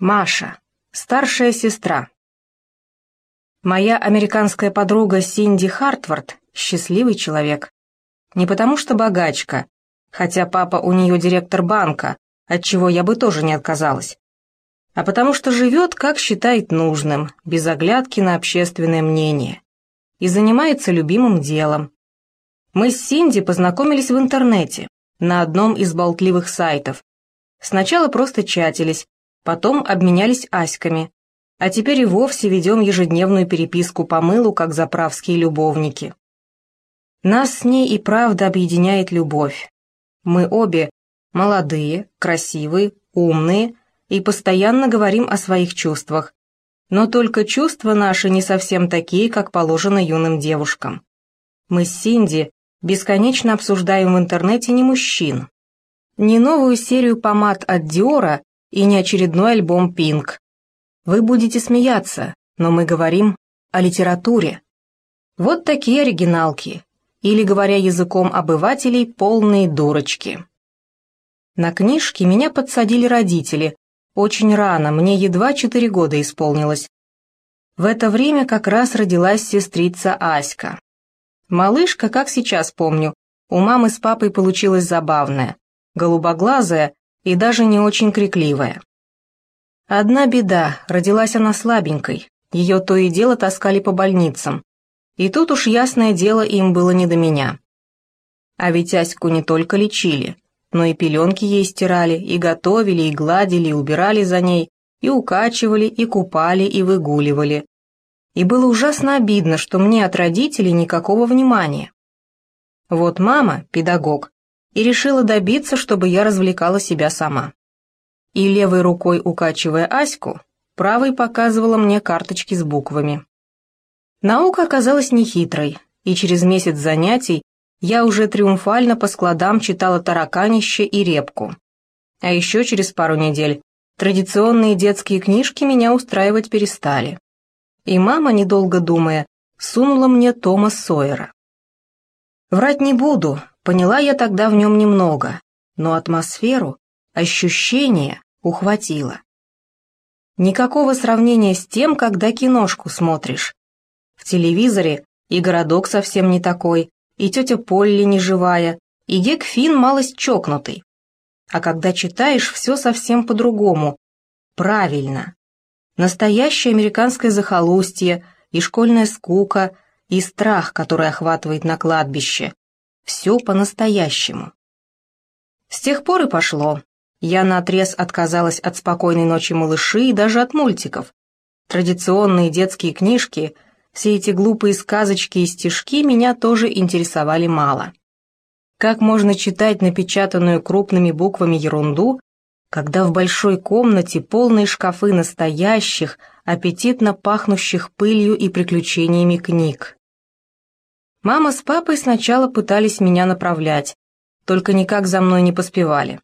Маша, старшая сестра. Моя американская подруга Синди Хартвард – счастливый человек. Не потому что богачка, хотя папа у нее директор банка, от чего я бы тоже не отказалась, а потому что живет, как считает нужным, без оглядки на общественное мнение, и занимается любимым делом. Мы с Синди познакомились в интернете, на одном из болтливых сайтов. Сначала просто чатились, потом обменялись аськами, а теперь и вовсе ведем ежедневную переписку по мылу, как заправские любовники. Нас с ней и правда объединяет любовь. Мы обе молодые, красивые, умные и постоянно говорим о своих чувствах, но только чувства наши не совсем такие, как положено юным девушкам. Мы с Синди бесконечно обсуждаем в интернете не мужчин, не новую серию помад от Диора и не очередной альбом Пинк. Вы будете смеяться, но мы говорим о литературе. Вот такие оригиналки, или, говоря языком обывателей, полные дурочки. На книжке меня подсадили родители, очень рано, мне едва четыре года исполнилось. В это время как раз родилась сестрица Аська. Малышка, как сейчас помню, у мамы с папой получилась забавная, голубоглазая и даже не очень крикливая. Одна беда, родилась она слабенькой, ее то и дело таскали по больницам, и тут уж ясное дело им было не до меня. А ведь Аську не только лечили, но и пеленки ей стирали, и готовили, и гладили, и убирали за ней, и укачивали, и купали, и выгуливали. И было ужасно обидно, что мне от родителей никакого внимания. Вот мама, педагог, и решила добиться, чтобы я развлекала себя сама. И левой рукой укачивая Аську, правой показывала мне карточки с буквами. Наука оказалась нехитрой, и через месяц занятий я уже триумфально по складам читала «Тараканище» и «Репку». А еще через пару недель традиционные детские книжки меня устраивать перестали. И мама, недолго думая, сунула мне Тома Сойера. Врать не буду, Поняла я тогда в нем немного, но атмосферу, ощущение ухватило. Никакого сравнения с тем, когда киношку смотришь. В телевизоре и городок совсем не такой, и тетя Полли не живая, и Гек Фин малость чокнутый. А когда читаешь, все совсем по-другому. Правильно. Настоящее американское захолустье, и школьная скука, и страх, который охватывает на кладбище, все по-настоящему. С тех пор и пошло. Я наотрез отказалась от «Спокойной ночи, малыши» и даже от мультиков. Традиционные детские книжки, все эти глупые сказочки и стишки меня тоже интересовали мало. Как можно читать напечатанную крупными буквами ерунду, когда в большой комнате полные шкафы настоящих, аппетитно пахнущих пылью и приключениями книг? Мама с папой сначала пытались меня направлять, только никак за мной не поспевали.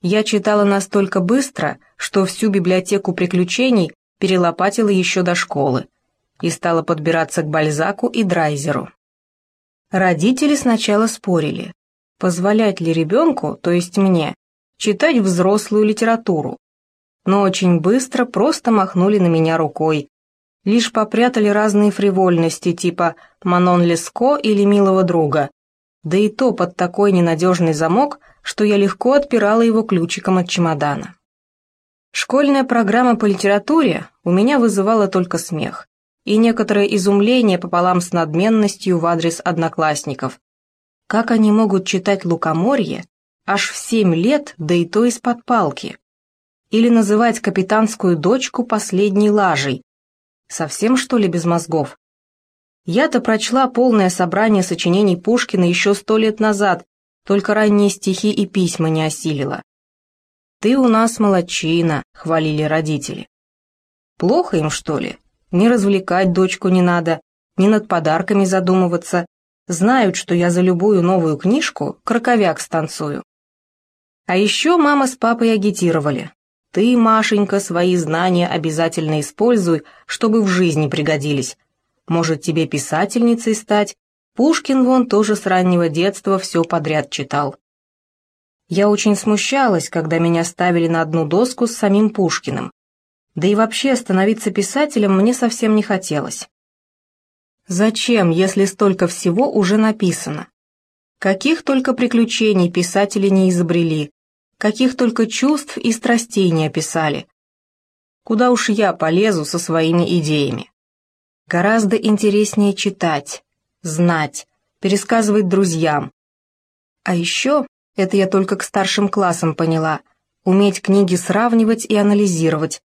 Я читала настолько быстро, что всю библиотеку приключений перелопатила еще до школы и стала подбираться к Бальзаку и Драйзеру. Родители сначала спорили, позволять ли ребенку, то есть мне, читать взрослую литературу, но очень быстро просто махнули на меня рукой, лишь попрятали разные фривольности типа «Манон Леско» или «Милого друга», да и то под такой ненадежный замок, что я легко отпирала его ключиком от чемодана. Школьная программа по литературе у меня вызывала только смех и некоторое изумление пополам с надменностью в адрес одноклассников. Как они могут читать «Лукоморье» аж в семь лет, да и то из-под палки? Или называть капитанскую дочку последней лажей, Совсем, что ли, без мозгов? Я-то прочла полное собрание сочинений Пушкина еще сто лет назад, только ранние стихи и письма не осилила. «Ты у нас молочина», — хвалили родители. Плохо им, что ли? Не развлекать дочку не надо, не над подарками задумываться. Знают, что я за любую новую книжку краковяк станцую. А еще мама с папой агитировали. Ты, Машенька, свои знания обязательно используй, чтобы в жизни пригодились. Может, тебе писательницей стать? Пушкин вон тоже с раннего детства все подряд читал. Я очень смущалась, когда меня ставили на одну доску с самим Пушкиным. Да и вообще становиться писателем мне совсем не хотелось. Зачем, если столько всего уже написано? Каких только приключений писатели не изобрели, каких только чувств и страстей не описали. Куда уж я полезу со своими идеями? Гораздо интереснее читать, знать, пересказывать друзьям. А еще, это я только к старшим классам поняла, уметь книги сравнивать и анализировать.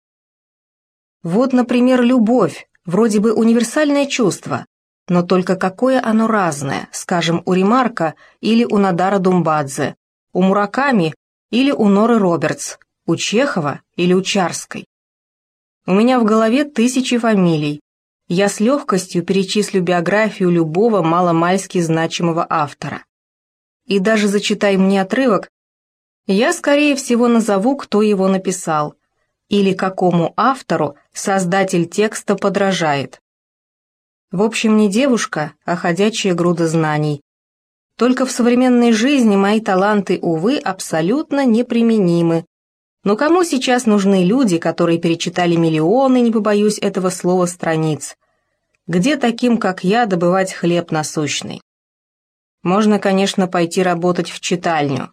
Вот, например, любовь, вроде бы универсальное чувство, но только какое оно разное, скажем, у Ремарка или у Надара Думбадзе, у Мураками или у Норы Робертс, у Чехова или у Чарской. У меня в голове тысячи фамилий. Я с легкостью перечислю биографию любого маломальски значимого автора. И даже зачитай мне отрывок, я, скорее всего, назову, кто его написал, или какому автору создатель текста подражает. В общем, не девушка, а ходячая груда знаний. Только в современной жизни мои таланты, увы, абсолютно неприменимы. Но кому сейчас нужны люди, которые перечитали миллионы, не побоюсь этого слова, страниц? Где таким, как я, добывать хлеб насущный? Можно, конечно, пойти работать в читальню.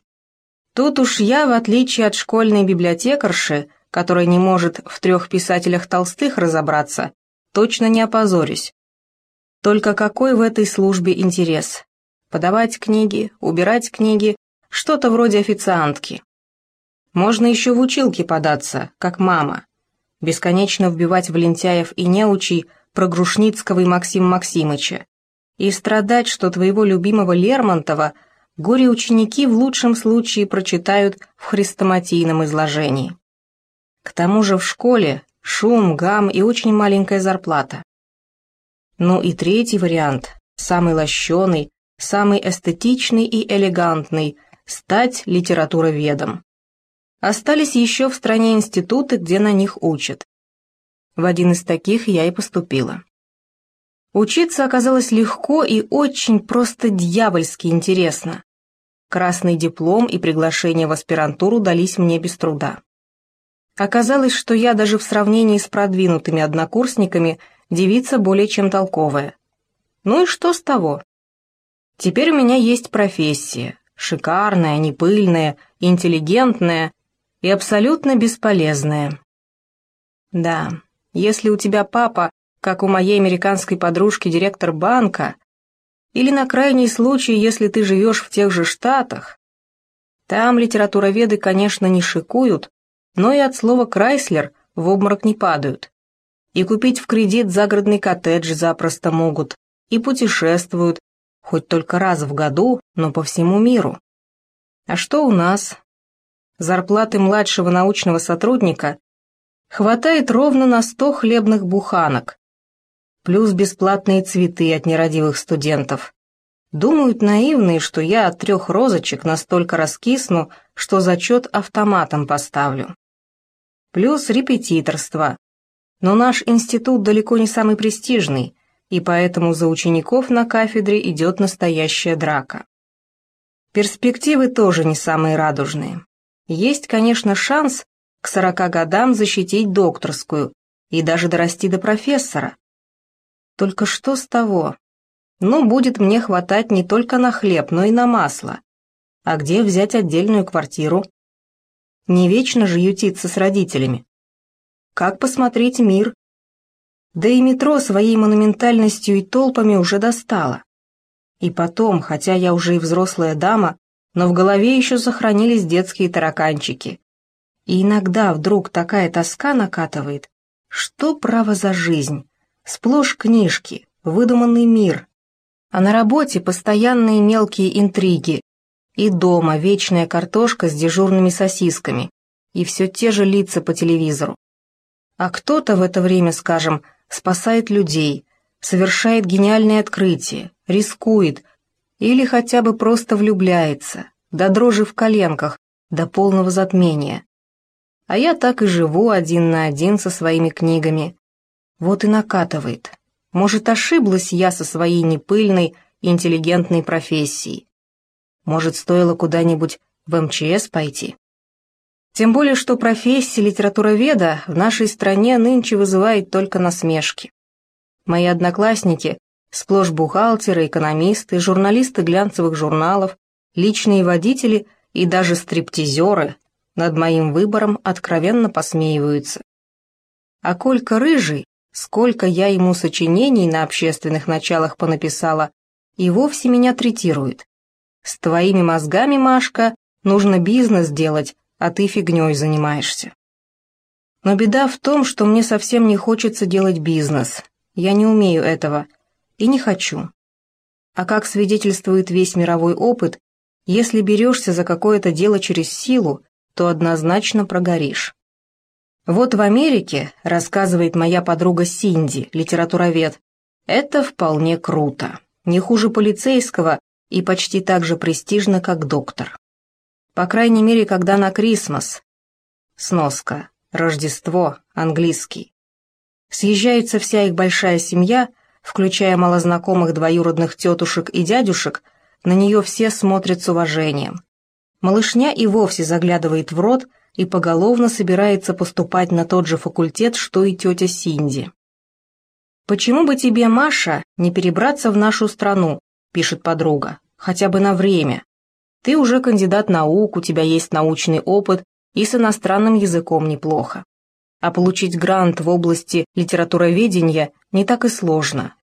Тут уж я, в отличие от школьной библиотекарши, которая не может в трех писателях Толстых разобраться, точно не опозорюсь. Только какой в этой службе интерес? Подавать книги, убирать книги, что-то вроде официантки. Можно еще в училки податься, как мама. Бесконечно вбивать в лентяев и неучий про Грушницкого и Максима Максимыча. И страдать, что твоего любимого Лермонтова горе-ученики в лучшем случае прочитают в хрестоматийном изложении. К тому же в школе шум, гам и очень маленькая зарплата. Ну и третий вариант, самый лощеный, самый эстетичный и элегантный – стать литературоведом. Остались еще в стране институты, где на них учат. В один из таких я и поступила. Учиться оказалось легко и очень просто дьявольски интересно. Красный диплом и приглашение в аспирантуру дались мне без труда. Оказалось, что я даже в сравнении с продвинутыми однокурсниками – девица более чем толковая. Ну и что с того? Теперь у меня есть профессия, шикарная, непыльная, интеллигентная и абсолютно бесполезная. Да, если у тебя папа, как у моей американской подружки, директор банка, или на крайний случай, если ты живешь в тех же штатах, там литературоведы, конечно, не шикуют, но и от слова «Крайслер» в обморок не падают. И купить в кредит загородный коттедж запросто могут, и путешествуют, хоть только раз в году, но по всему миру. А что у нас? Зарплаты младшего научного сотрудника хватает ровно на сто хлебных буханок, плюс бесплатные цветы от нерадивых студентов. Думают наивные, что я от трех розочек настолько раскисну, что зачет автоматом поставлю. Плюс репетиторство, но наш институт далеко не самый престижный, и поэтому за учеников на кафедре идет настоящая драка. Перспективы тоже не самые радужные. Есть, конечно, шанс к сорока годам защитить докторскую и даже дорасти до профессора. Только что с того? Ну, будет мне хватать не только на хлеб, но и на масло. А где взять отдельную квартиру? Не вечно же ютиться с родителями как посмотреть мир. Да и метро своей монументальностью и толпами уже достало. И потом, хотя я уже и взрослая дама, но в голове еще сохранились детские тараканчики. И иногда вдруг такая тоска накатывает. Что право за жизнь? Сплошь книжки, выдуманный мир. А на работе постоянные мелкие интриги. И дома вечная картошка с дежурными сосисками. И все те же лица по телевизору. А кто-то в это время, скажем, спасает людей, совершает гениальное открытие, рискует или хотя бы просто влюбляется, до дрожи в коленках, до полного затмения. А я так и живу один на один со своими книгами. Вот и накатывает. Может, ошиблась я со своей непыльной, интеллигентной профессией. Может, стоило куда-нибудь в МЧС пойти? Тем более, что профессия литературоведа в нашей стране нынче вызывает только насмешки. Мои одноклассники – сплошь бухгалтеры, экономисты, журналисты глянцевых журналов, личные водители и даже стриптизеры над моим выбором откровенно посмеиваются. А Колька Рыжий, сколько я ему сочинений на общественных началах понаписала, и вовсе меня третирует. С твоими мозгами, Машка, нужно бизнес делать, а ты фигней занимаешься. Но беда в том, что мне совсем не хочется делать бизнес. Я не умею этого и не хочу. А как свидетельствует весь мировой опыт, если берешься за какое-то дело через силу, то однозначно прогоришь. Вот в Америке, рассказывает моя подруга Синди, литературовед, это вполне круто, не хуже полицейского и почти так же престижно, как доктор. По крайней мере, когда на Крисмас. Сноска. Рождество. Английский. Съезжается вся их большая семья, включая малознакомых двоюродных тетушек и дядюшек, на нее все смотрят с уважением. Малышня и вовсе заглядывает в рот и поголовно собирается поступать на тот же факультет, что и тетя Синди. «Почему бы тебе, Маша, не перебраться в нашу страну?» – пишет подруга. «Хотя бы на время. Ты уже кандидат наук, у тебя есть научный опыт, и с иностранным языком неплохо. А получить грант в области литературоведения не так и сложно.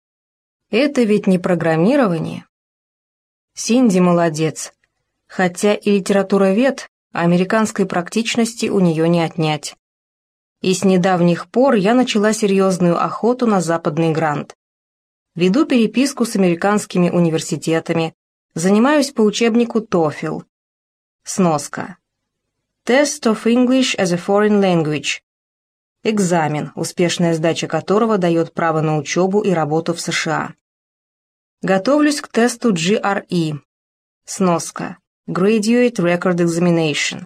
Это ведь не программирование. Синди молодец. Хотя и литературовед, американской практичности у нее не отнять. И с недавних пор я начала серьезную охоту на западный грант. Веду переписку с американскими университетами, Занимаюсь по учебнику TOEFL. Сноска. Test of English as a Foreign Language. Экзамен, успешная сдача которого дает право на учебу и работу в США. Готовлюсь к тесту GRE. Сноска. Graduate Record Examination.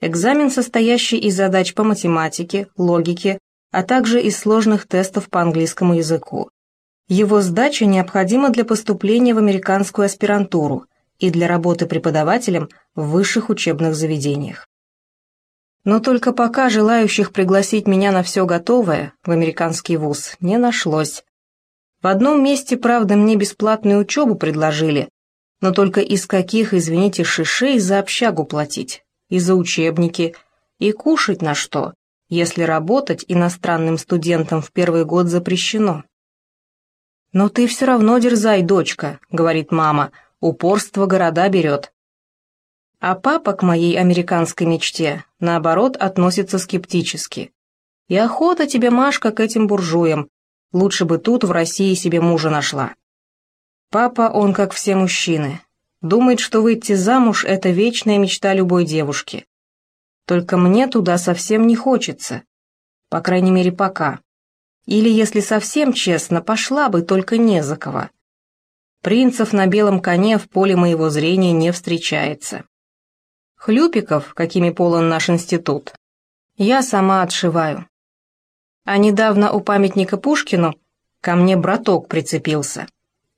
Экзамен, состоящий из задач по математике, логике, а также из сложных тестов по английскому языку. Его сдача необходима для поступления в американскую аспирантуру и для работы преподавателем в высших учебных заведениях. Но только пока желающих пригласить меня на все готовое в американский вуз не нашлось. В одном месте, правда, мне бесплатную учебу предложили, но только из каких, извините, шишей за общагу платить, и за учебники, и кушать на что, если работать иностранным студентам в первый год запрещено. «Но ты все равно дерзай, дочка», — говорит мама, — «упорство города берет». А папа к моей американской мечте, наоборот, относится скептически. «И охота тебе, Машка, к этим буржуям. Лучше бы тут, в России, себе мужа нашла». Папа, он как все мужчины. Думает, что выйти замуж — это вечная мечта любой девушки. Только мне туда совсем не хочется. По крайней мере, пока. Или, если совсем честно, пошла бы, только не за кого. Принцев на белом коне в поле моего зрения не встречается. Хлюпиков, какими полон наш институт, я сама отшиваю. А недавно у памятника Пушкину ко мне браток прицепился.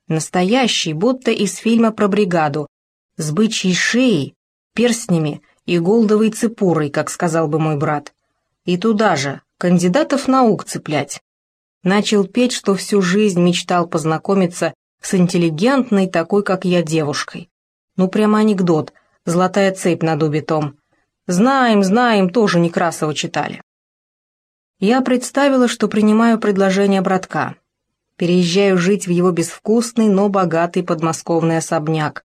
Настоящий, будто из фильма про бригаду, с бычьей шеей, перстнями и голдовой цепурой, как сказал бы мой брат. И туда же, кандидатов наук цеплять. Начал петь, что всю жизнь мечтал познакомиться с интеллигентной, такой, как я, девушкой. Ну, прямо анекдот, золотая цепь над убитом. Знаем, знаем, тоже Некрасова читали. Я представила, что принимаю предложение братка. Переезжаю жить в его безвкусный, но богатый подмосковный особняк.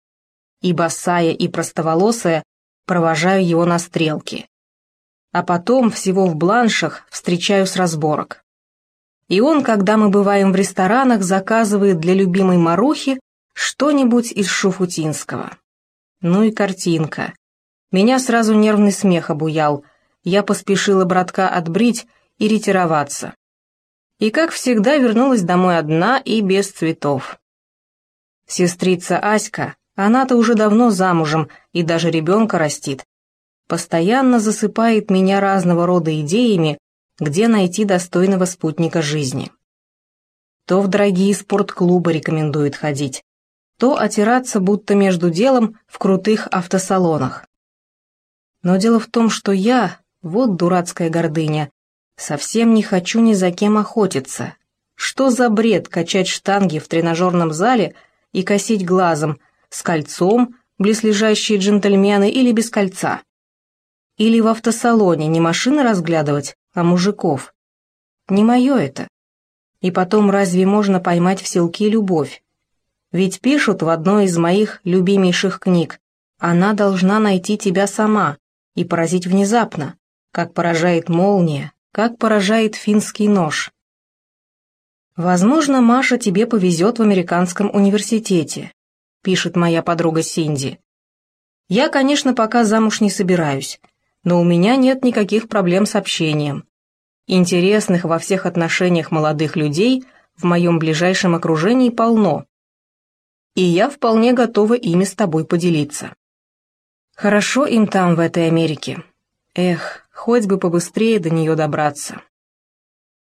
И босая, и простоволосая провожаю его на стрелки. А потом всего в бланшах встречаю с разборок. И он, когда мы бываем в ресторанах, заказывает для любимой Марухи что-нибудь из Шуфутинского. Ну и картинка. Меня сразу нервный смех обуял. Я поспешила братка отбрить и ретироваться. И, как всегда, вернулась домой одна и без цветов. Сестрица Аська, она-то уже давно замужем и даже ребенка растит, постоянно засыпает меня разного рода идеями, где найти достойного спутника жизни. То в дорогие спортклубы рекомендует ходить, то отираться будто между делом в крутых автосалонах. Но дело в том, что я, вот дурацкая гордыня, совсем не хочу ни за кем охотиться. Что за бред качать штанги в тренажерном зале и косить глазом, с кольцом, близлежащие джентльмены или без кольца? Или в автосалоне не машины разглядывать, а мужиков? Не мое это. И потом, разве можно поймать в селке любовь? Ведь пишут в одной из моих любимейших книг, она должна найти тебя сама и поразить внезапно, как поражает молния, как поражает финский нож. «Возможно, Маша, тебе повезет в американском университете», пишет моя подруга Синди. «Я, конечно, пока замуж не собираюсь, но у меня нет никаких проблем с общением. Интересных во всех отношениях молодых людей в моем ближайшем окружении полно, и я вполне готова ими с тобой поделиться. Хорошо им там, в этой Америке. Эх, хоть бы побыстрее до нее добраться.